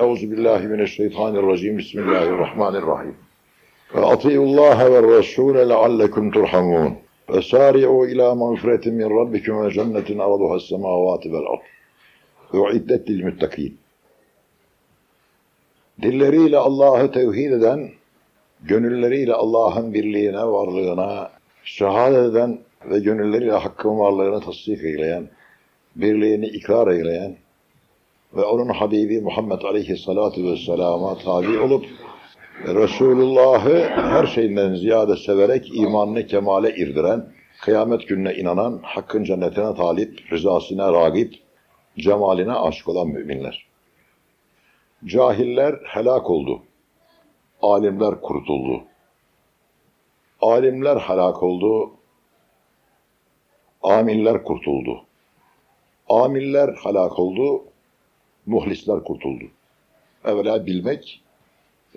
Euzu billahi mineşşeytanirracim. Bismillahirrahmanirrahim. Ve atiullaha ve rasûle leallekum turhamun. Ve sâri'u ilâ mağfiretin min rabbikum ve cennetin arduhas semâvâti vel ard. Ve iddet lil müttakîn. Dilleriyle Allah'ı tevhid eden, gönülleriyle Allah'ın birliğine, varlığına şehadet eden ve gönülleriyle hakkın varlığını tasdik eyleyen, birliğini ikrar eyleyen ve onun Habibi Muhammed Aleyhisselatü Vesselam'a tabi olup Resulullah'ı her şeyinden ziyade severek imanını kemale irdiren, kıyamet gününe inanan, hakkın cennetine talip, rızasına ragip, cemaline aşık olan müminler. Cahiller helak oldu. Alimler kurtuldu. Alimler helak oldu. Amiller kurtuldu. Amiller helak oldu. Muhlisler kurtuldu. Evvela bilmek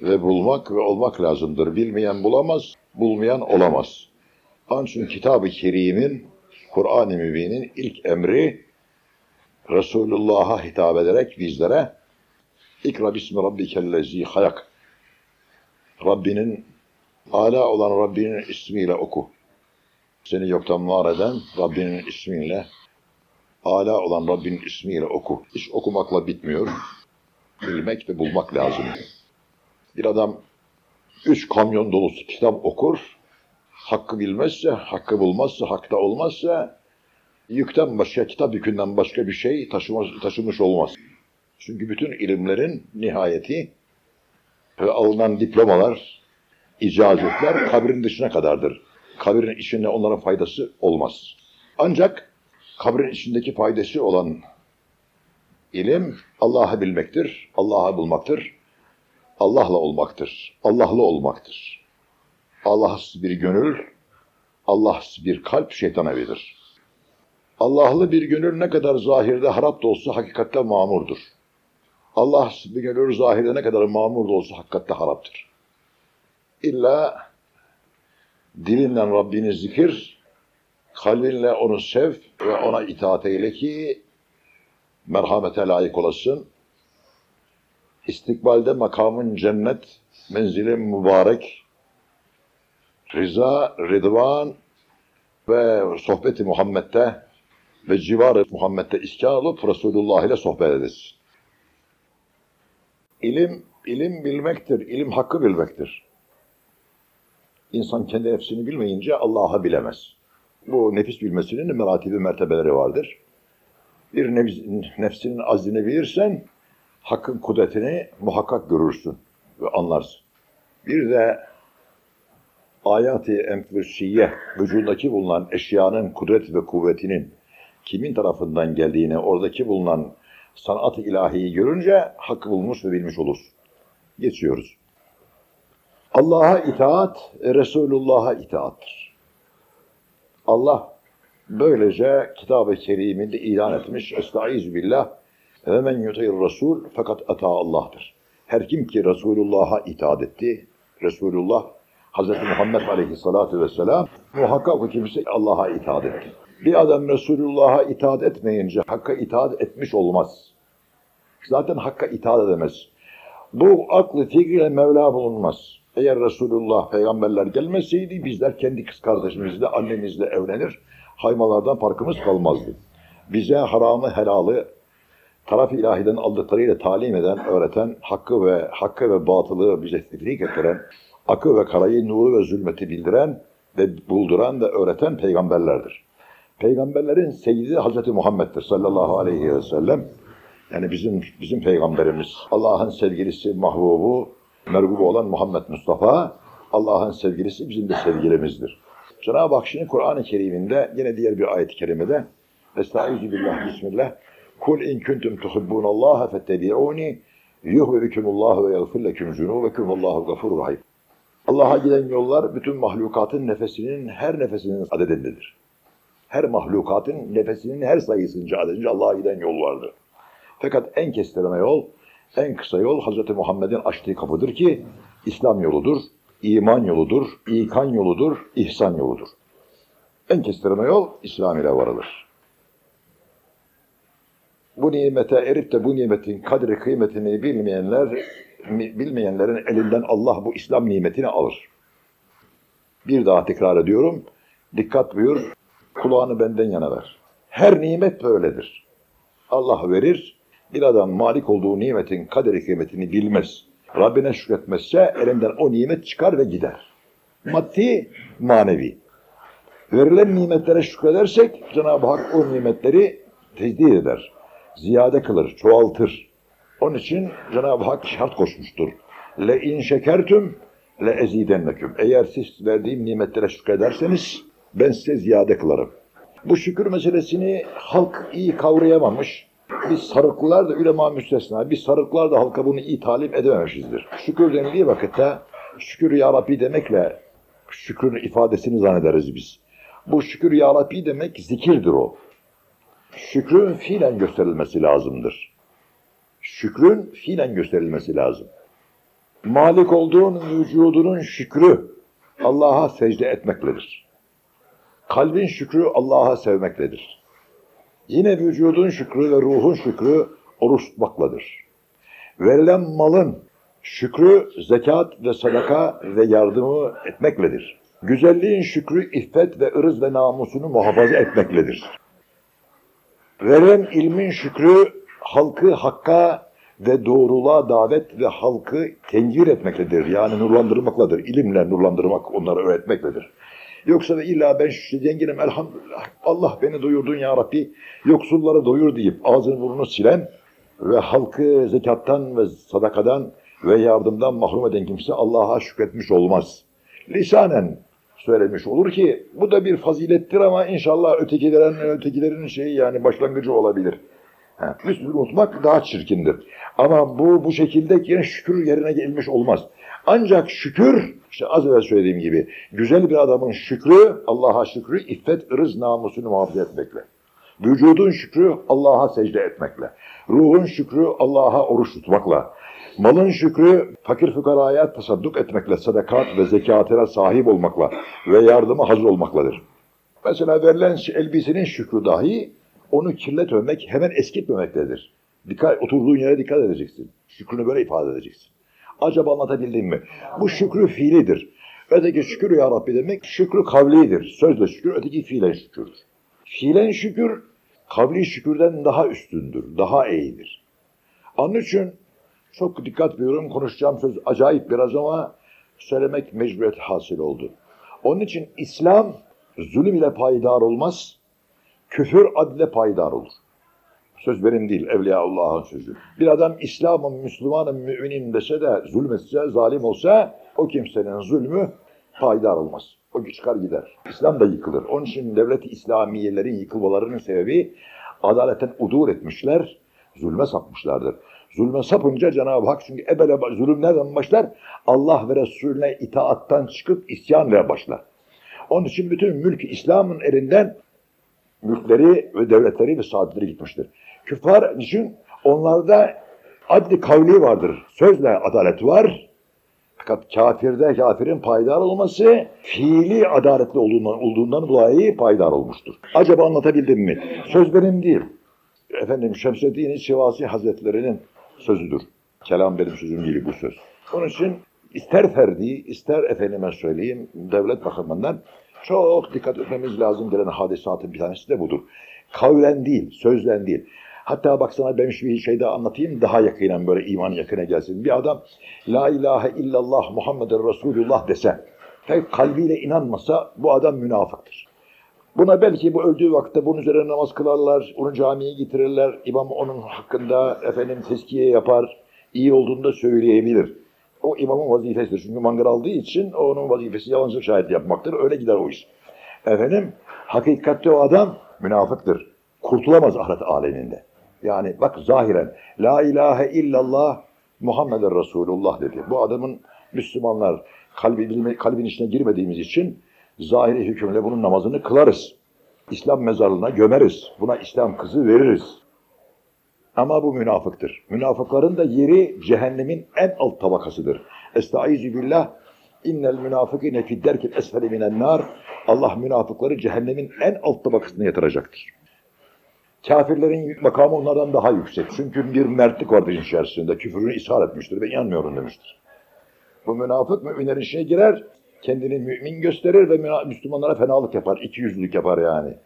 ve bulmak ve olmak lazımdır. Bilmeyen bulamaz, bulmayan olamaz. İçin Kitab-ı Kerim'in, Kur'an-ı Mübin'in ilk emri Resulullah'a hitap ederek bizlere İkra bismi rabbikellezi hayak. Rabbinin, ala olan Rabbinin ismiyle oku. Seni yoktan var eden Rabbinin ismiyle, ala olan Rabbinin ismiyle oku. İş okumakla bitmiyor. Bilmek ve bulmak lazım. Bir adam üç kamyon dolusu kitap okur, hakkı bilmezse, hakkı bulmazsa, hakta olmazsa, yükten başka, kitap yükünden başka bir şey taşımış, taşımış olmaz. Çünkü bütün ilimlerin nihayeti ve alınan diplomalar, icazetler kabrin dışına kadardır. Kabrin içinde onların faydası olmaz. Ancak kabrin içindeki faydası olan ilim Allah'ı bilmektir, Allah'ı bulmaktır, Allah'la olmaktır, Allah'lı olmaktır. Allahsız bir gönül, Allahsız bir kalp şeytan evidir. Allah'lı bir gönül ne kadar zahirde harap da olsa hakikatte mamurdur. Allah bir gönül zahirde ne kadar mamur da olsa hakikatte haraptır. İlla dilinle Rabbini zikir, kalbinle onu sev ve ona itaat eyle ki merhamete layık olasın. İstikbalde makamın cennet, menzilin mübarek, rıza, rıdvan ve sohbeti Muhammed'de ve civarı Muhammed'de iskan olup Resulullah ile sohbet edesin. İlim, ilim bilmektir, ilim hakkı bilmektir. İnsan kendi nefsini bilmeyince Allah'ı bilemez. Bu nefis bilmesinin meratibi mertebeleri vardır. Bir nefsinin azini bilirsen, hakkın kudretini muhakkak görürsün ve anlarsın. Bir de ayat-ı enfüsiye, vücudundaki bulunan eşyanın kudret ve kuvvetinin kimin tarafından geldiğini, oradaki bulunan sanat-ı ilahiyi görünce hakkı bulmuş ve bilmiş olursun. Geçiyoruz. Allah'a itaat, Resulullah'a itaattır. Allah böylece Kitab-ı Kerim'inde ilan etmiş. Estaizu billah ve men yutayir Resul fakat ata Allah'tır. Her kim ki Resulullah'a itaat etti, Resulullah Hz. Muhammed Aleyhisselatü Vesselam muhakkak o kimse Allah'a itaat etti. Bir adam Resulullah'a itaat etmeyince Hakk'a itaat etmiş olmaz. Zaten Hakk'a itaat edemez. Bu aklı fikriyle Mevla bulunmaz. Eğer Resulullah, peygamberler gelmeseydi bizler kendi kız kardeşimizle, annemizle evlenir, haymalardan farkımız kalmazdı. Bize haramı, helalı, taraf ilahiden aldıklarıyla talim eden, öğreten, hakkı ve hakkı ve batılı bize tefrik ettiren, akı ve karayı, nuru ve zulmeti bildiren ve bulduran ve öğreten peygamberlerdir. Peygamberlerin seyyidi Hazreti Muhammed'dir sallallahu aleyhi ve sellem. Yani bizim bizim peygamberimiz, Allah'ın sevgilisi, mahbubu, mergubu olan Muhammed Mustafa, Allah'ın sevgilisi bizim de sevgilimizdir. Cenab-ı Hak şimdi Kur'an-ı Kerim'inde yine diğer bir ayet-i kerimede Estaizu billah, bismillah. Kul in kuntum tuhibbunallaha fettebi'uni yuhbibikumulllahu ve yaghfir lekum zunubekum vallahu gafurur rahim. Allah'a giden yollar bütün mahlukatın nefesinin her nefesinin adedindedir. Her mahlukatın nefesinin her sayısınca adedince Allah'a giden yol vardır. Fakat en kestirme yol, en kısa yol Hz. Muhammed'in açtığı kapıdır ki İslam yoludur, iman yoludur, ikan yoludur, ihsan yoludur. En kestirme yol İslam ile varılır. Bu nimete erip de bu nimetin kadri kıymetini bilmeyenler, bilmeyenlerin elinden Allah bu İslam nimetini alır. Bir daha tekrar ediyorum. Dikkat buyur, kulağını benden yana ver. Her nimet böyledir. Allah verir, bir adam malik olduğu nimetin kaderi kıymetini bilmez. Rabbine şükretmezse elinden o nimet çıkar ve gider. Maddi, manevi. Verilen nimetlere şükredersek Cenab-ı Hak o nimetleri tecdid eder. Ziyade kılır, çoğaltır. Onun için Cenab-ı Hak şart koşmuştur. Le in şekertüm le ezidenneküm. Eğer siz verdiğim nimetlere şükrederseniz ben size ziyade kılarım. Bu şükür meselesini halk iyi kavrayamamış. Biz sarıklılar da ülema müstesna, biz sarıklar da halka bunu iyi talim edememişizdir. Şükür denildiği vakitte şükür ya Rabbi demekle şükrün ifadesini zannederiz biz. Bu şükür ya Rabbi demek zikirdir o. Şükrün fiilen gösterilmesi lazımdır. Şükrün fiilen gösterilmesi lazım. Malik olduğun vücudunun şükrü Allah'a secde etmekledir. Kalbin şükrü Allah'a sevmekledir. Yine vücudun şükrü ve ruhun şükrü oruç tutmakladır. Verilen malın şükrü zekat ve sadaka ve yardımı etmekledir. Güzelliğin şükrü iffet ve ırız ve namusunu muhafaza etmekledir. Verilen ilmin şükrü halkı hakka ve doğruluğa davet ve halkı tencir etmektedir. Yani nurlandırmakladır. İlimle nurlandırmak, onları öğretmektedir. Yoksa da illa ben şu zenginim elhamdülillah Allah beni doyurdun ya Rabbi yoksulları doyur deyip ağzını burnunu silen ve halkı zekattan ve sadakadan ve yardımdan mahrum eden kimse Allah'a şükretmiş olmaz. Lisanen söylemiş olur ki bu da bir fazilettir ama inşallah ötekilerin, ötekilerin şeyi yani başlangıcı olabilir. Ha, Müslüman unutmak daha çirkindir. Ama bu bu şekilde yine şükür yerine gelmiş olmaz. Ancak şükür, işte az evvel söylediğim gibi, güzel bir adamın şükrü, Allah'a şükrü, iffet, ırız, namusunu muhafaza etmekle. Vücudun şükrü Allah'a secde etmekle. Ruhun şükrü Allah'a oruç tutmakla. Malın şükrü fakir fukaraya tasadduk etmekle, sadakat ve zekatına sahip olmakla ve yardıma hazır olmakladır. Mesela verilen elbisenin şükrü dahi onu kirletmemek, hemen eskitmemektedir. Dikkat, oturduğun yere dikkat edeceksin. Şükrünü böyle ifade edeceksin. Acaba anlatabildim mi? Bu şükrü fiilidir. Öteki şükür ya Rabbi demek şükrü kavlidir. Sözle şükür, öteki fiilen şükürdür. Fiilen şükür, kavli şükürden daha üstündür, daha iyidir. Onun için çok dikkat veriyorum, konuşacağım söz acayip biraz ama söylemek mecburiyet hasıl oldu. Onun için İslam zulüm ile payidar olmaz, küfür adle payidar olur. Söz benim değil, Evliyaullah'ın sözü. Bir adam İslam'ın, Müslüman'ın, müminim dese de zulmetse, zalim olsa o kimsenin zulmü payidar olmaz. O çıkar gider. İslam da yıkılır. Onun için devlet-i İslamiyelerin yıkılmalarının sebebi adaletten udur etmişler, zulme sapmışlardır. Zulme sapınca Cenab-ı Hak çünkü ebele zulüm nereden başlar? Allah ve Resulüne itaattan çıkıp isyanla başlar. Onun için bütün mülk İslam'ın elinden mülkleri ve devletleri ve saadetleri gitmiştir. Küffar için onlarda adli kavli vardır. Sözle adalet var. Fakat kafirde kafirin payidar olması fiili adaletli olduğundan, olduğundan dolayı payidar olmuştur. Acaba anlatabildim mi? Söz benim değil. Efendim Şemseddin Şivasi Hazretleri'nin sözüdür. Kelam benim sözüm değil bu söz. Onun için ister ferdi, ister efendime söyleyeyim devlet bakımından çok dikkat etmemiz lazım gelen hadisatın bir tanesi de budur. Kavlen değil, sözlen değil. Hatta baksana ben şu bir şey daha anlatayım daha yakinen böyle iman yakına gelsin. Bir adam La ilahe illallah Muhammeden Resulullah dese ve kalbiyle inanmasa bu adam münafıktır. Buna belki bu öldüğü vakitte bunun üzerine namaz kılarlar, onu camiye getirirler, imam onun hakkında efendim tezkiye yapar, iyi olduğunu da söyleyebilir. O imamın vazifesidir. Çünkü mangır aldığı için onun vazifesi yalancılık şahit yapmaktır. Öyle gider o iş. Efendim, hakikatte o adam münafıktır. Kurtulamaz ahiret aleminde. Yani bak zahiren La ilahe illallah Muhammeden Resulullah dedi. Bu adamın Müslümanlar kalbi, kalbin içine girmediğimiz için zahiri hükümle bunun namazını kılarız. İslam mezarlığına gömeriz. Buna İslam kızı veririz. Ama bu münafıktır. Münafıkların da yeri cehennemin en alt tabakasıdır. Estaizu billah innel münafıkine fidderkil esfeli minen Allah münafıkları cehennemin en alt tabakasına yatıracaktır. Kafirlerin makamı onlardan daha yüksek. Çünkü bir mertlik vardır içerisinde. Küfrünü ishar etmiştir ve inanmıyorum demiştir. Bu münafık müminlerin içine girer, kendini mümin gösterir ve Müslümanlara fenalık yapar, iki yüzlülük yapar yani.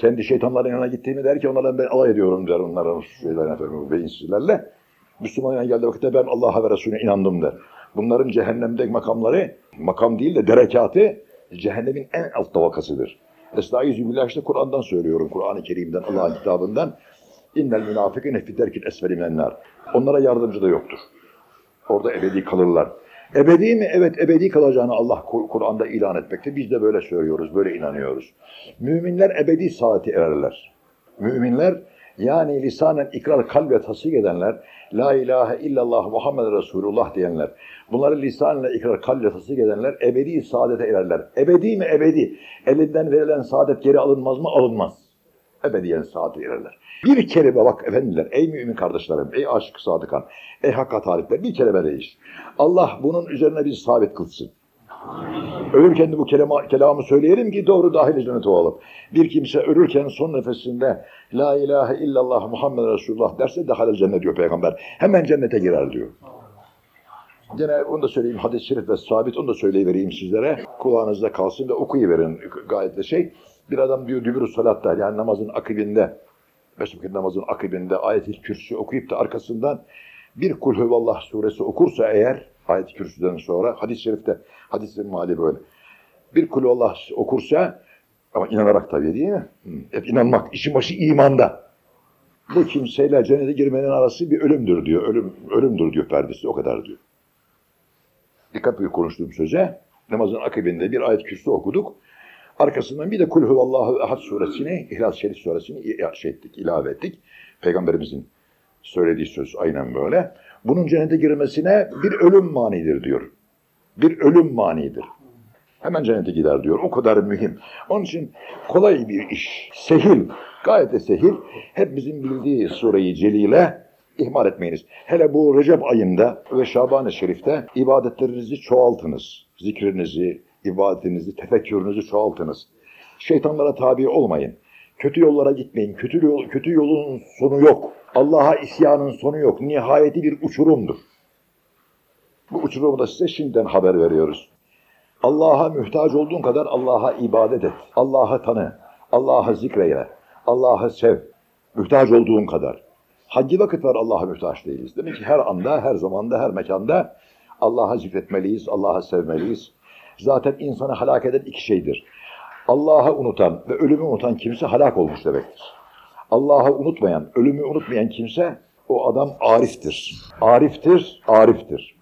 Kendi şeytanların yanına gittiğimi der ki onlarla ben alay ediyorum der onların şeylerine efendim, beyinsizlerle. Müslüman yanına geldiği vakitte ben Allah'a ve Resulüne inandım der. Bunların cehennemde makamları, makam değil de derekatı cehennemin en alt tabakasıdır. Estaizu billah işte Kur'an'dan söylüyorum, Kur'an-ı Kerim'den, Allah'ın kitabından. İnnel münafıkine fi mennar. Onlara yardımcı da yoktur. Orada ebedi kalırlar. Ebedi mi? Evet ebedi kalacağını Allah Kur'an'da ilan etmekte. Biz de böyle söylüyoruz, böyle inanıyoruz. Müminler ebedi saati ererler. Müminler yani lisanen ikrar kalbe tasdik edenler, La ilahe illallah Muhammed Resulullah diyenler, bunları lisanla ikrar kalbe tasdik edenler ebedi saadete ererler. Ebedi mi? Ebedi. Elinden verilen saadet geri alınmaz mı? Alınmaz. Ebediyen saadete ererler. Bir kelime bak efendiler, ey mümin kardeşlerim, ey aşık sadıkan, ey hakka talipler, bir kelime değiş. Allah bunun üzerine bizi sabit kılsın. Ölürken de bu kelama, kelamı söyleyelim ki doğru dahil cennete olalım. Bir kimse ölürken son nefesinde La ilahe illallah Muhammed Resulullah derse de cennet diyor peygamber. Hemen cennete girer diyor. Gene onu da söyleyeyim hadis-i şerif ve sabit onu da söyleyivereyim sizlere. Kulağınızda kalsın ve okuyuverin gayet de şey. Bir adam diyor dübürü salatta yani namazın akibinde beş vakit namazın akibinde ayet-i kürsü okuyup da arkasından bir kul huvallah suresi okursa eğer ayet-i kürsüden sonra hadis-i şerifte hadisin mali böyle. Bir kul huvallah okursa ama inanarak tabii değil mi? Hep inanmak. işin başı imanda. Bu kimseyle cennete girmenin arası bir ölümdür diyor. Ölüm, ölümdür diyor perdesi. O kadar diyor. Dikkat bir konuştuğum söze. Namazın akabinde bir ayet kürsü okuduk. Arkasından bir de Kul huvallahu ehad suresini, İhlas Şerif suresini şey ettik, ilave ettik. Peygamberimizin söylediği söz aynen böyle. Bunun cennete girmesine bir ölüm manidir diyor. Bir ölüm manidir. Hemen cennete gider diyor. O kadar mühim. Onun için kolay bir iş. Sehil. Gayet de sehil. Hepimizin bildiği sureyi celile ihmal etmeyiniz. Hele bu Recep ayında ve Şaban-ı Şerif'te ibadetlerinizi çoğaltınız. Zikrinizi, ibadetinizi, tefekkürünüzü çoğaltınız. Şeytanlara tabi olmayın. Kötü yollara gitmeyin. Kötü, yol, kötü yolun sonu yok. Allah'a isyanın sonu yok. Nihayeti bir uçurumdur. Bu uçurumu da size şimdiden haber veriyoruz. Allah'a muhtaç olduğun kadar Allah'a ibadet et. Allah'ı tanı. Allah'ı zikreyle. Allah'ı sev. Muhtaç olduğun kadar. Hangi vakit var Allah'a muhtaç değiliz? Demek ki her anda, her zamanda, her mekanda Allah'a zikretmeliyiz, Allah'ı sevmeliyiz. Zaten insanı halak eden iki şeydir. Allah'ı unutan ve ölümü unutan kimse halak olmuş demektir. Allah'ı unutmayan, ölümü unutmayan kimse o adam ariftir. Ariftir, ariftir.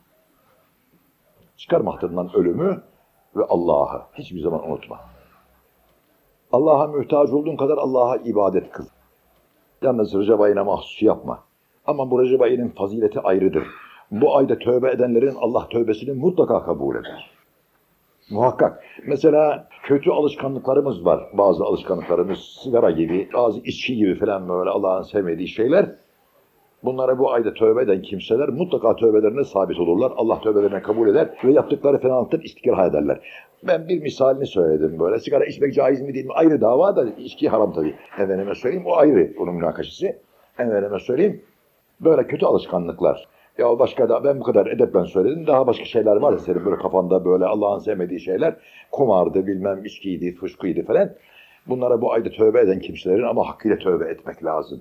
Çıkarma hatırından ölümü ve Allah'ı hiçbir zaman unutma. Allah'a muhtaç olduğun kadar Allah'a ibadet kıl. Yalnız Recep ayına mahsus yapma. Ama bu Recep ayının fazileti ayrıdır. Bu ayda tövbe edenlerin Allah tövbesini mutlaka kabul eder. Muhakkak. Mesela kötü alışkanlıklarımız var. Bazı alışkanlıklarımız sigara gibi, bazı içki gibi falan böyle Allah'ın sevmediği şeyler. Bunlara bu ayda tövbe eden kimseler mutlaka tövbelerine sabit olurlar. Allah tövbelerine kabul eder ve yaptıkları fenalıktan istikrar ederler. Ben bir misalini söyledim böyle. Sigara içmek caiz mi değil mi? Ayrı dava da içki haram tabii. Efendime söyleyeyim o ayrı onun münakaşası. Efendime söyleyeyim. Böyle kötü alışkanlıklar. Ya başka da ben bu kadar edeplen söyledim. Daha başka şeyler var ya senin böyle kafanda böyle Allah'ın sevmediği şeyler. Kumardı, bilmem içkiydi, fışkıydı falan. Bunlara bu ayda tövbe eden kimselerin ama hakkıyla tövbe etmek lazım.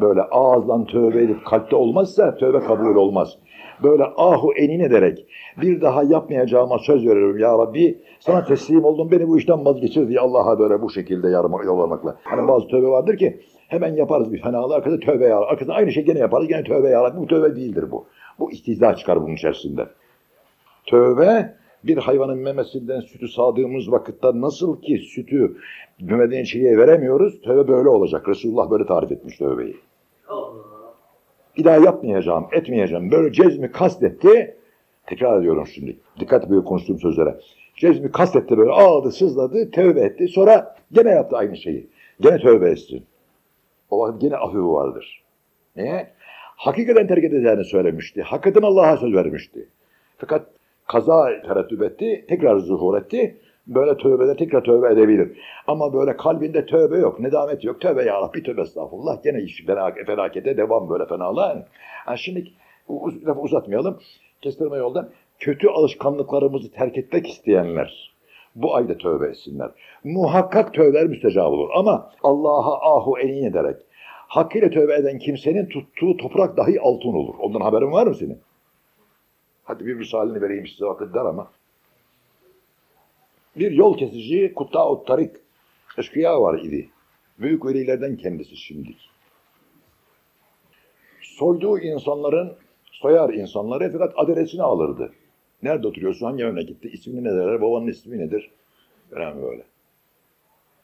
Böyle ağızdan tövbe edip kalpte olmazsa tövbe kabul olmaz. Böyle ahu enin ederek bir daha yapmayacağıma söz veriyorum ya Rabbi. Sana teslim oldum beni bu işten vazgeçir diye Allah'a böyle bu şekilde yalvarmakla. Hani bazı tövbe vardır ki hemen yaparız bir fenalığı arkada tövbe ya Arkada aynı şey gene yaparız gene tövbe ya Bu tövbe değildir bu. Bu istihza çıkar bunun içerisinde. Tövbe bir hayvanın memesinden sütü sağdığımız vakitte nasıl ki sütü mümedençiliğe veremiyoruz, tövbe böyle olacak. Resulullah böyle tarif etmiş tövbeyi. Bir daha yapmayacağım, etmeyeceğim. Böyle cezmi kastetti. Tekrar ediyorum şimdi. Dikkat böyle konuştuğum sözlere. Cezmi kastetti böyle ağladı, sızladı, tövbe etti. Sonra gene yaptı aynı şeyi. Gene tövbe etsin. O vakit gene afifi vardır. Niye? Hakikaten terk edeceğini söylemişti. Hakikaten Allah'a söz vermişti. Fakat kaza tereddüt etti, tekrar zuhur etti. böyle tövbeler tekrar tövbe edebilir. Ama böyle kalbinde tövbe yok, nedamet yok. Tövbe ya Rabbi tövbe estağfurullah. Gene iş felak- felakete devam böyle fenalığa. Ha şimdi lafı uzatmayalım. Kestirme yoldan. Kötü alışkanlıklarımızı terk etmek isteyenler bu ayda tövbe etsinler. Muhakkak tövbeler müstecab olur. Ama Allah'a ahu enin ederek hakkıyla tövbe eden kimsenin tuttuğu toprak dahi altın olur. Ondan haberin var mı senin? Hadi bir misalini vereyim size vakit dar ama. Bir yol kesici Kutta Tarik eşkıya var idi. Büyük velilerden kendisi şimdilik. Soyduğu insanların, soyar insanları fakat adresini alırdı. Nerede oturuyorsun, hangi memlekette, ismini ne derler, babanın ismi nedir? Falan böyle.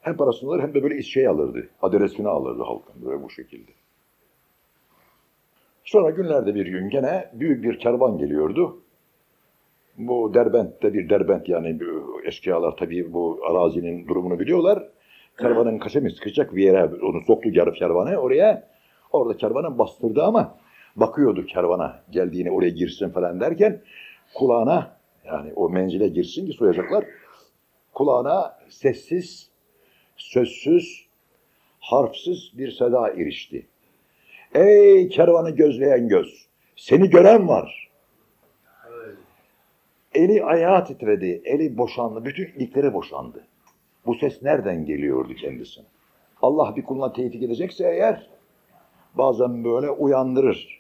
Hem parasını alır hem de böyle şey alırdı. Adresini alırdı halkın böyle bu şekilde. Sonra günlerde bir gün gene büyük bir kervan geliyordu. Bu Derbent'te bir Derbent yani eşkıyalar tabii bu arazinin durumunu biliyorlar. Kervanın kaçamayız sıkacak bir yere onu soktu yarı kervanı oraya. Orada kervanı bastırdı ama bakıyordu kervana geldiğini oraya girsin falan derken kulağına yani o menzile girsin ki soyacaklar. Kulağına sessiz, sözsüz, harfsiz bir seda erişti. Ey kervanı gözleyen göz, seni gören var. Eli ayağı titredi, eli boşandı, bütün ilikleri boşandı. Bu ses nereden geliyordu kendisine? Allah bir kuluna tevfik edecekse eğer, bazen böyle uyandırır.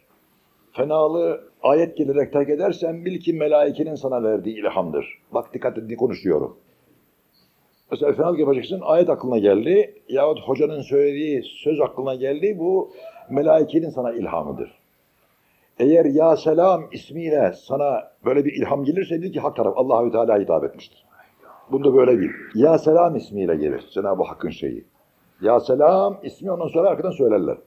Fenalığı ayet gelerek terk edersen bil ki melaikenin sana verdiği ilhamdır. Bak dikkat edin konuşuyorum. Mesela fenalık yapacaksın, ayet aklına geldi yahut hocanın söylediği söz aklına geldi, bu melaikenin sana ilhamıdır. Eğer ya selam ismiyle sana böyle bir ilham gelirse bil ki hak taraf Allahü Teala hitap etmiştir. Bunu da böyle bil. Ya selam ismiyle gelir Cenab-ı Hakk'ın şeyi. Ya selam ismi ondan sonra arkadan söylerler.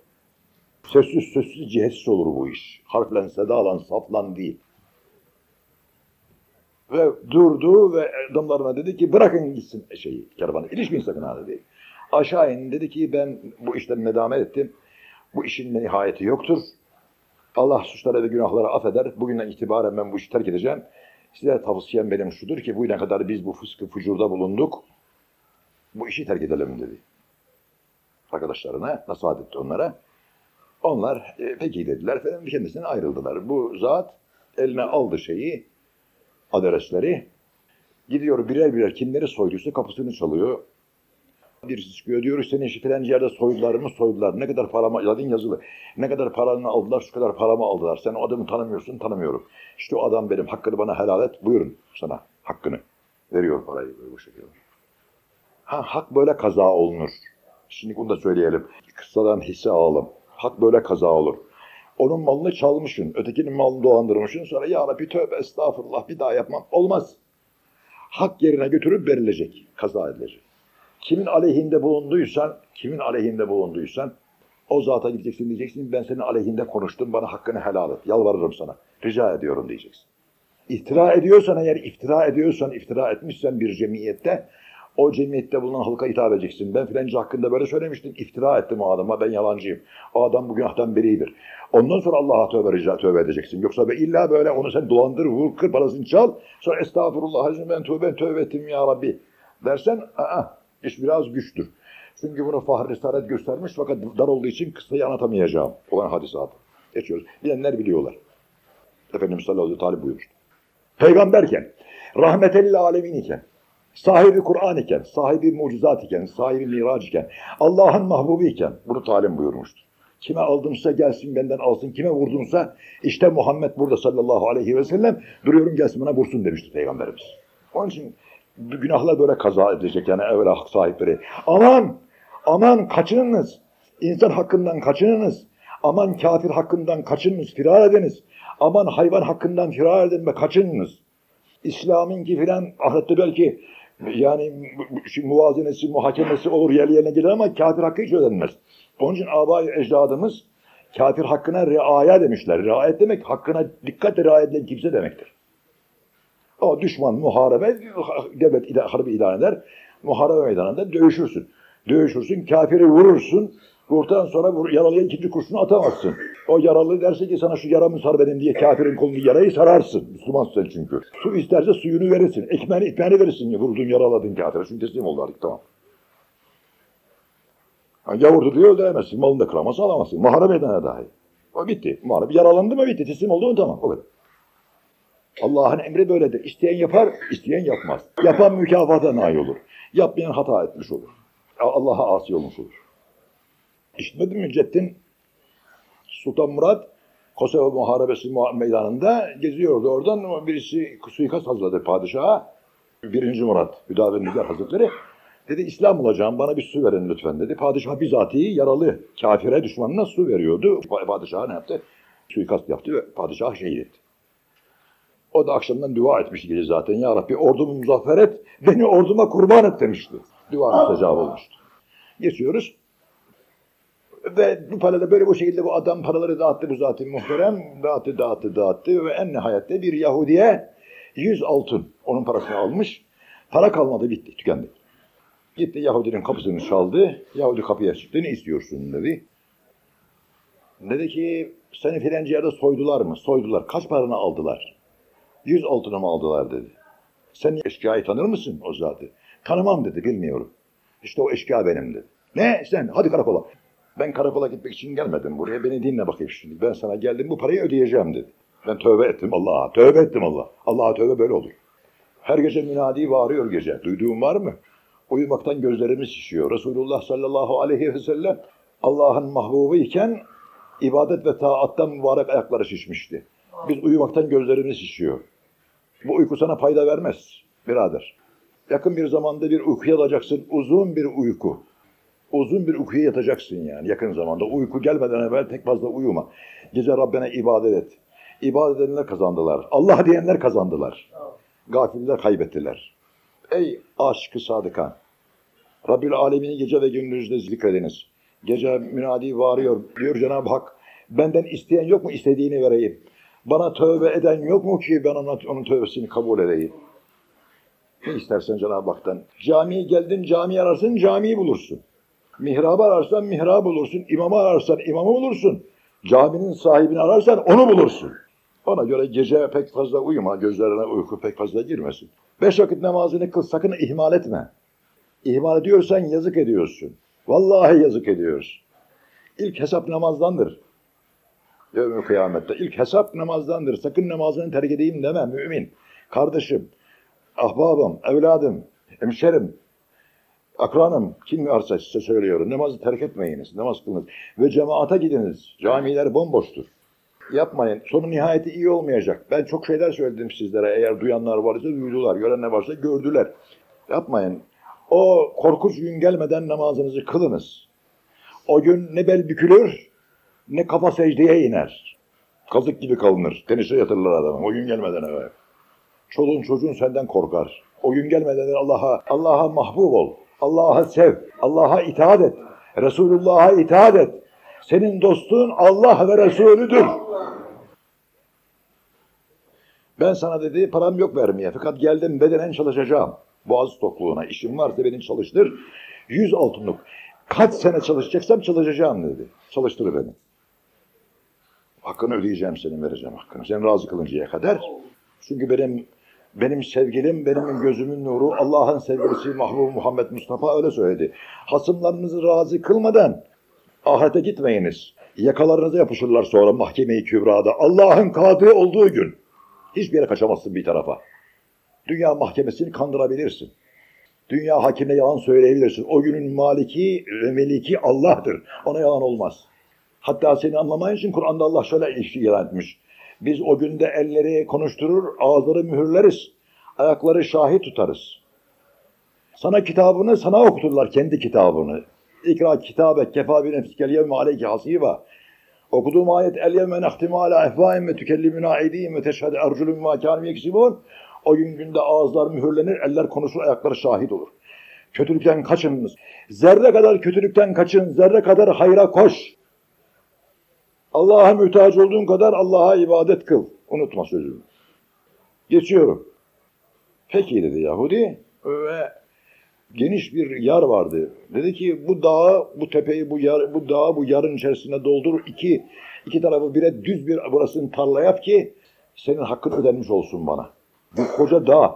Sözsüz sözsüz cihetsiz olur bu iş. Harflen, sedalan, saflan değil. Ve durdu ve adamlarına dedi ki bırakın gitsin şeyi kervanı. İlişmeyin sakın ha dedi. Aşağı in dedi ki ben bu işten nedamet ettim. Bu işin nihayeti yoktur. Allah suçları ve günahları affeder. Bugünden itibaren ben bu işi terk edeceğim. Size tavsiyem benim şudur ki bugüne kadar biz bu fıskı fucurda bulunduk. Bu işi terk edelim dedi. Arkadaşlarına nasihat etti onlara. Onlar e, peki dediler falan kendisinden ayrıldılar. Bu zat eline aldı şeyi, adresleri. Gidiyor birer birer kimleri soyduysa kapısını çalıyor. Birisi çıkıyor diyor senin şu filanca yerde soydular mı soydular. Ne kadar paramı zaten yazılı. Ne kadar paranı aldılar şu kadar paramı aldılar. Sen o adamı tanımıyorsun tanımıyorum. İşte o adam benim hakkını bana helal et buyurun sana hakkını. Veriyor parayı böyle bu şekilde. Ha hak böyle kaza olunur. Şimdi bunu da söyleyelim. Kıssadan hisse alalım. Hak böyle kaza olur. Onun malını çalmışsın, ötekinin malını dolandırmışsın. Sonra ya Rabbi tövbe estağfurullah bir daha yapmam. Olmaz. Hak yerine götürüp verilecek, kaza edilecek. Kimin aleyhinde bulunduysan, kimin aleyhinde bulunduysan o zata gideceksin diyeceksin ben senin aleyhinde konuştum bana hakkını helal et. Yalvarırım sana. Rica ediyorum diyeceksin. İftira ediyorsan eğer iftira ediyorsan, iftira etmişsen bir cemiyette o cemiyette bulunan halka hitap edeceksin. Ben filanca hakkında böyle söylemiştim. iftira ettim o adama. Ben yalancıyım. O adam bu günahtan beridir. Ondan sonra Allah'a tövbe, tövbe edeceksin. Yoksa be illa böyle onu sen dolandır, vur, kır parasını çal. Sonra estağfurullah azim ben tövbe, tövbe ettim ya Rabbi dersen aa, iş biraz güçtür. Çünkü bunu Fahri Saret göstermiş fakat dar olduğu için kıssayı anlatamayacağım olan hadisat. Geçiyoruz. Bilenler biliyorlar. Efendimiz sallallahu aleyhi ve sellem buyurmuştu. Peygamberken, rahmetellil alemin iken, sahibi Kur'an iken, sahibi mucizat iken, sahibi miraç iken, Allah'ın mahbubu iken bunu talim buyurmuştu. Kime aldımsa gelsin benden alsın, kime vurdumsa işte Muhammed burada sallallahu aleyhi ve sellem duruyorum gelsin bana vursun demişti Peygamberimiz. Onun için günahlar böyle kaza edilecek yani evvela hak sahipleri. Aman, aman kaçınınız, insan hakkından kaçınınız, aman kafir hakkından kaçınınız, firar ediniz, aman hayvan hakkından firar edin ve kaçınınız. İslam'ın ki filan ahirette belki yani muvazenesi, muhakemesi olur yerli yerine gelir ama kafir hakkı hiç ödenmez. Onun için abayı ecdadımız kafir hakkına riaya demişler. Riayet demek hakkına dikkatle riayet eden kimse demektir. O düşman muharebe, devlet ila, harbi ilan eder. Muharebe meydanında dövüşürsün. Dövüşürsün, kafiri vurursun. Vurduktan sonra yaralıya ikinci kurşunu atamazsın. O yaralı derse ki sana şu yaramı sar benim diye kafirin kolunu yarayı sararsın. Müslüman sen çünkü. Su isterse suyunu verirsin. Ekmeğini ekmeğini verirsin. Vurdun yaraladın kafire. Çünkü teslim oldu artık tamam. Ha, ya vurdu diye öldüremezsin. Malını da kıramazsın alamazsın. Muharebe edene dahi. O bitti. Muharebe yaralandı mı bitti. Teslim oldu mu tamam. O kadar. Allah'ın emri böyledir. İsteyen yapar, isteyen yapmaz. Yapan mükafata nail olur. Yapmayan hata etmiş olur. Allah'a asi olmuş olur. İşitmedin mi Ceddin? Sultan Murat Kosova Muharebesi meydanında geziyordu. Oradan birisi suikast hazırladı padişaha. Birinci Murat, Hüdavendigar Hazretleri. Dedi İslam olacağım bana bir su verin lütfen dedi. Padişah bizatihi yaralı kafire düşmanına su veriyordu. Padişah ne yaptı? Suikast yaptı ve padişah şehit etti. O da akşamdan dua etmişti gece zaten. Ya Rabbi ordumu muzaffer et, beni orduma kurban et demişti. Dua müstecab olmuştu. Geçiyoruz. Ve bu parada böyle bu şekilde bu adam paraları dağıttı bu zaten muhterem. Dağıttı, dağıttı, dağıttı ve en nihayette bir Yahudi'ye 100 altın onun parasını almış. Para kalmadı bitti, tükendi. Gitti Yahudinin kapısını çaldı. Yahudi kapıya çıktı. Ne istiyorsun dedi. Dedi ki seni filanca yerde soydular mı? Soydular. Kaç paranı aldılar? 100 altını mı aldılar dedi. Sen eşkıyayı tanır mısın o zatı? Tanımam dedi bilmiyorum. İşte o eşkıya benim dedi. Ne sen? Hadi karakola. Ben karakola gitmek için gelmedim buraya. Beni dinle bakayım şimdi. Ben sana geldim bu parayı ödeyeceğim dedi. Ben tövbe ettim Allah'a. Tövbe ettim Allah. Allah'a tövbe böyle olur. Her gece münadi bağırıyor gece. Duyduğun var mı? Uyumaktan gözlerimiz şişiyor. Resulullah sallallahu aleyhi ve sellem Allah'ın mahbubu iken ibadet ve taattan mübarek ayakları şişmişti. Biz uyumaktan gözlerimiz şişiyor. Bu uyku sana fayda vermez birader. Yakın bir zamanda bir uykuya dalacaksın. Uzun bir uyku. Uzun bir uykuya yatacaksın yani yakın zamanda. Uyku gelmeden evvel tek fazla uyuma. Gece Rabbine ibadet et. İbadet edenler kazandılar. Allah diyenler kazandılar. Gafiller kaybettiler. Ey aşkı sadıkan. Rabbül Alemin'i gece ve gündüzde zikrediniz. Gece münadi varıyor. Diyor Cenab-ı Hak. Benden isteyen yok mu istediğini vereyim. Bana tövbe eden yok mu ki ben onun, onun tövbesini kabul edeyim. Ne istersen Cenab-ı Hak'tan. Camiye geldin cami ararsın camiyi bulursun. Mihrabı ararsan mihrabı bulursun. İmamı ararsan imamı bulursun. Caminin sahibini ararsan onu bulursun. Ona göre gece pek fazla uyuma, gözlerine uyku pek fazla girmesin. Beş vakit namazını kıl, sakın ihmal etme. İhmal ediyorsan yazık ediyorsun. Vallahi yazık ediyorsun. İlk hesap namazdandır. Yevmi kıyamette. İlk hesap namazdandır. Sakın namazını terk edeyim deme mümin. Kardeşim, ahbabım, evladım, hemşerim, akranım, kim varsa size söylüyorum. Namazı terk etmeyiniz, namaz kılınız. Ve cemaate gidiniz. Camiler bomboştur. Yapmayın. Sonu nihayeti iyi olmayacak. Ben çok şeyler söyledim sizlere. Eğer duyanlar varsa duydular. Görenler varsa gördüler. Yapmayın. O korkunç gün gelmeden namazınızı kılınız. O gün ne bel bükülür, ne kafa secdeye iner. Kazık gibi kalınır. Tenise yatırırlar adamı. O gün gelmeden evvel. Çoluğun çocuğun senden korkar. O gün gelmeden Allah'a Allah'a mahbub ol. Allah'a sev. Allah'a itaat et. Resulullah'a itaat et. Senin dostun Allah ve Resulüdür. Ben sana dedi param yok vermeye fakat geldim bedenen çalışacağım. Boğaz tokluğuna işim varsa beni çalıştır. Yüz altınlık. Kaç sene çalışacaksam çalışacağım dedi. Çalıştır beni. Hakkını ödeyeceğim senin vereceğim hakkını. Sen razı kılıncaya kadar. Çünkü benim benim sevgilim, benim gözümün nuru, Allah'ın sevgilisi Mahbub Muhammed Mustafa öyle söyledi. Hasımlarınızı razı kılmadan ahirete gitmeyiniz. Yakalarınıza yapışırlar sonra mahkeme-i kübrada. Allah'ın kadı olduğu gün. Hiçbir yere kaçamazsın bir tarafa. Dünya mahkemesini kandırabilirsin. Dünya hakimine yalan söyleyebilirsin. O günün maliki ve meliki Allah'tır. Ona yalan olmaz. Hatta seni anlamayın için Kur'an'da Allah şöyle ilan etmiş. Biz o günde elleri konuşturur, ağızları mühürleriz, ayakları şahit tutarız. Sana kitabını sana okuturlar, kendi kitabını. İkra kitabe kefa bi nefsikel yevme aleyki hasiba. Okuduğum ayet el yevme nehtimu ala ehvaim ve tükellimuna aydihim ve teşhede erculun ma kânim yeksibun. O gün günde ağızlar mühürlenir, eller konuşur, ayakları şahit olur. Kötülükten kaçınız. Zerre kadar kötülükten kaçın, zerre kadar hayra koş. Allah'a mühtaç olduğun kadar Allah'a ibadet kıl. Unutma sözümü. Geçiyorum. Peki dedi Yahudi ve geniş bir yar vardı. Dedi ki bu dağı, bu tepeyi, bu yar, bu dağı bu yarın içerisinde doldur. iki iki tarafı bire düz bir burasını tarla yap ki senin hakkın ödenmiş olsun bana. Bu koca dağ,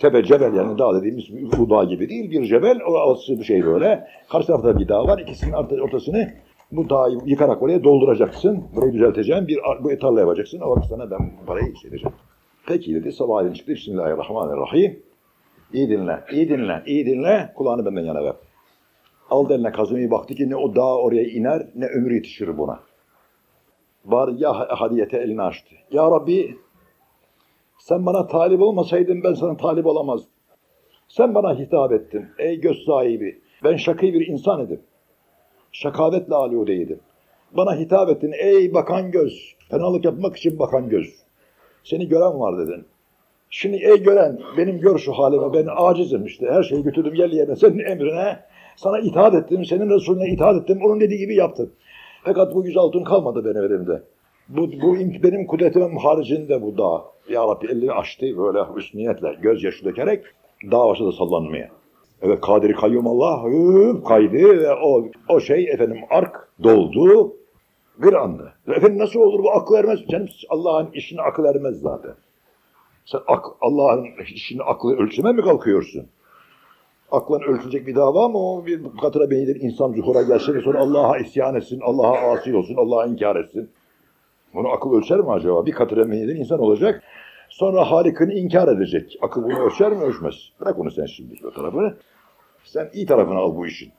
tepe cebel yani dağ dediğimiz bu dağ gibi değil bir cebel. O altı bir şey böyle. Karşı tarafta bir dağ var. İkisinin orta- ortasını bu dağı yıkarak oraya dolduracaksın. Burayı düzelteceğim. Bir bu tarla yapacaksın. Vakit sana ben parayı isteyeceğim. Peki dedi. Sabahleyin çıktı. Bismillahirrahmanirrahim. İyi dinle, iyi dinle, iyi dinle. Kulağını benden yana ver. Aldı eline kazmayı baktı ki ne o dağ oraya iner ne ömür yetişir buna. Bari ya hadiyete elini açtı. Ya Rabbi sen bana talip olmasaydın ben sana talip olamazdım. Sen bana hitap ettin ey göz sahibi. Ben şakî bir insan idim. Şakavetle aludeydim. Bana hitap ettin ey bakan göz. Fenalık yapmak için bakan göz. Seni gören var dedin. Şimdi ey gören benim gör şu halime ben acizim işte her şeyi götürdüm yerli yerine senin emrine sana itaat ettim senin Resulüne itaat ettim onun dediği gibi yaptım. Fakat bu yüz altın kalmadı benim elimde. Bu, bu im- benim kudretimin haricinde bu dağ. Ya Rabbi elini açtı böyle hüsniyetle gözyaşı dökerek dağ başladı sallanmaya. Evet Kadir Kayyum Allah kaydı ve o, o şey efendim ark doldu bir anda. Efendim nasıl olur bu akıl ermez? Canım Allah'ın işine akıl ermez zaten. Sen Allah'ın işini aklı ölçüme mi kalkıyorsun? Aklın ölçülecek bir dava mı o? Bir katıra beynidir insan zuhura gelsin sonra Allah'a isyan etsin, Allah'a asi olsun, Allah'a inkar etsin. Bunu akıl ölçer mi acaba? Bir katıra beynidir insan olacak. Sonra Halik'ini inkar edecek. Akıl bunu ölçer mi ölçmez. Bırak onu sen şimdi o tarafını. Sen iyi tarafını al bu işin.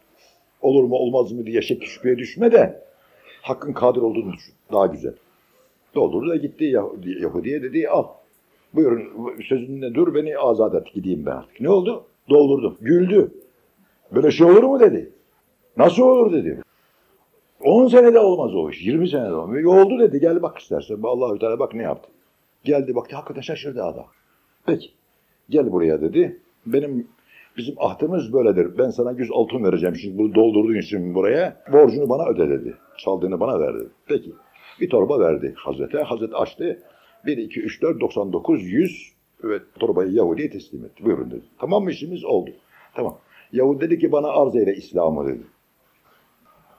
Olur mu olmaz mı diye şek şüpheye düşme de hakkın kadir olduğunu düşün. Daha güzel. Doldurdu da gitti Yahudi, Yahudi'ye dedi al. Buyurun sözünde dur beni azat et gideyim ben artık. Ne oldu? Doldurdum. Güldü. Böyle şey olur mu dedi. Nasıl olur dedi. 10 senede olmaz o iş. 20 senede olmaz. E, Oldu dedi. Gel bak istersen. Allahü Teala bak ne yaptı. Geldi baktı hakikaten şaşırdı adam. Peki. Gel buraya dedi. Benim bizim ahdımız böyledir. Ben sana 100 altın vereceğim. Şimdi bunu doldurduğun için buraya. Borcunu bana öde dedi. Çaldığını bana ver dedi. Peki. Bir torba verdi Hazreti. Hazreti açtı. 1, 2, 3, 4, 99, 100 ve torbayı Yahudi'ye teslim etti. Buyurun dedi. Tamam mı işimiz oldu. Tamam. Yahudi dedi ki bana arz eyle İslam'ı dedi.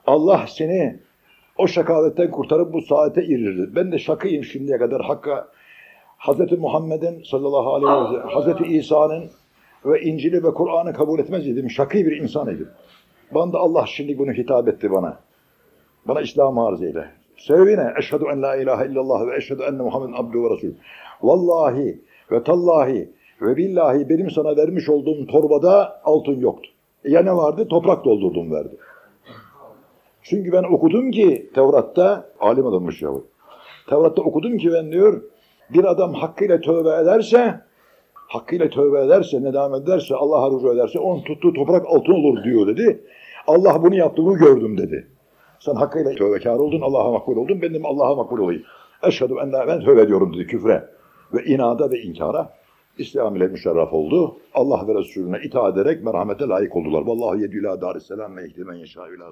Allah seni o şakavetten kurtarıp bu saate irirdi. Ben de şakıyım şimdiye kadar Hakk'a Hz. Muhammed'in sallallahu aleyhi ve sellem, Hz. İsa'nın ve İncil'i ve Kur'an'ı kabul etmez idim. Şakî bir insan idim. Bana da Allah şimdi bunu hitap etti bana. Bana İslam'ı arz eyle. Sebebi? Eşhedü en la ilahe illallah ve eşhedü enne Muhammeden abdü ve resul. Vallahi ve tallahi ve billahi benim sana vermiş olduğum torbada altın yoktu. Ya ne vardı? Toprak doldurdum verdi. Çünkü ben okudum ki Tevrat'ta, alim adammış yahu. Tevrat'ta okudum ki ben diyor, bir adam hakkıyla tövbe ederse, hakkıyla tövbe ederse, nedam ederse, Allah'a rücu ederse, onun tuttuğu toprak altın olur diyor dedi. Allah bunu yaptığını gördüm dedi. Sen hakkıyla tövbekar oldun, Allah'a makbul oldun, ben de Allah'a makbul olayım. Eşhedü en la ben tövbe ediyorum dedi küfre ve inada ve inkara. İslam ile müşerref oldu. Allah ve Resulüne itaat ederek merhamete layık oldular. Vallahu yedü ila darisselam ve ihtimen yeşâ ila.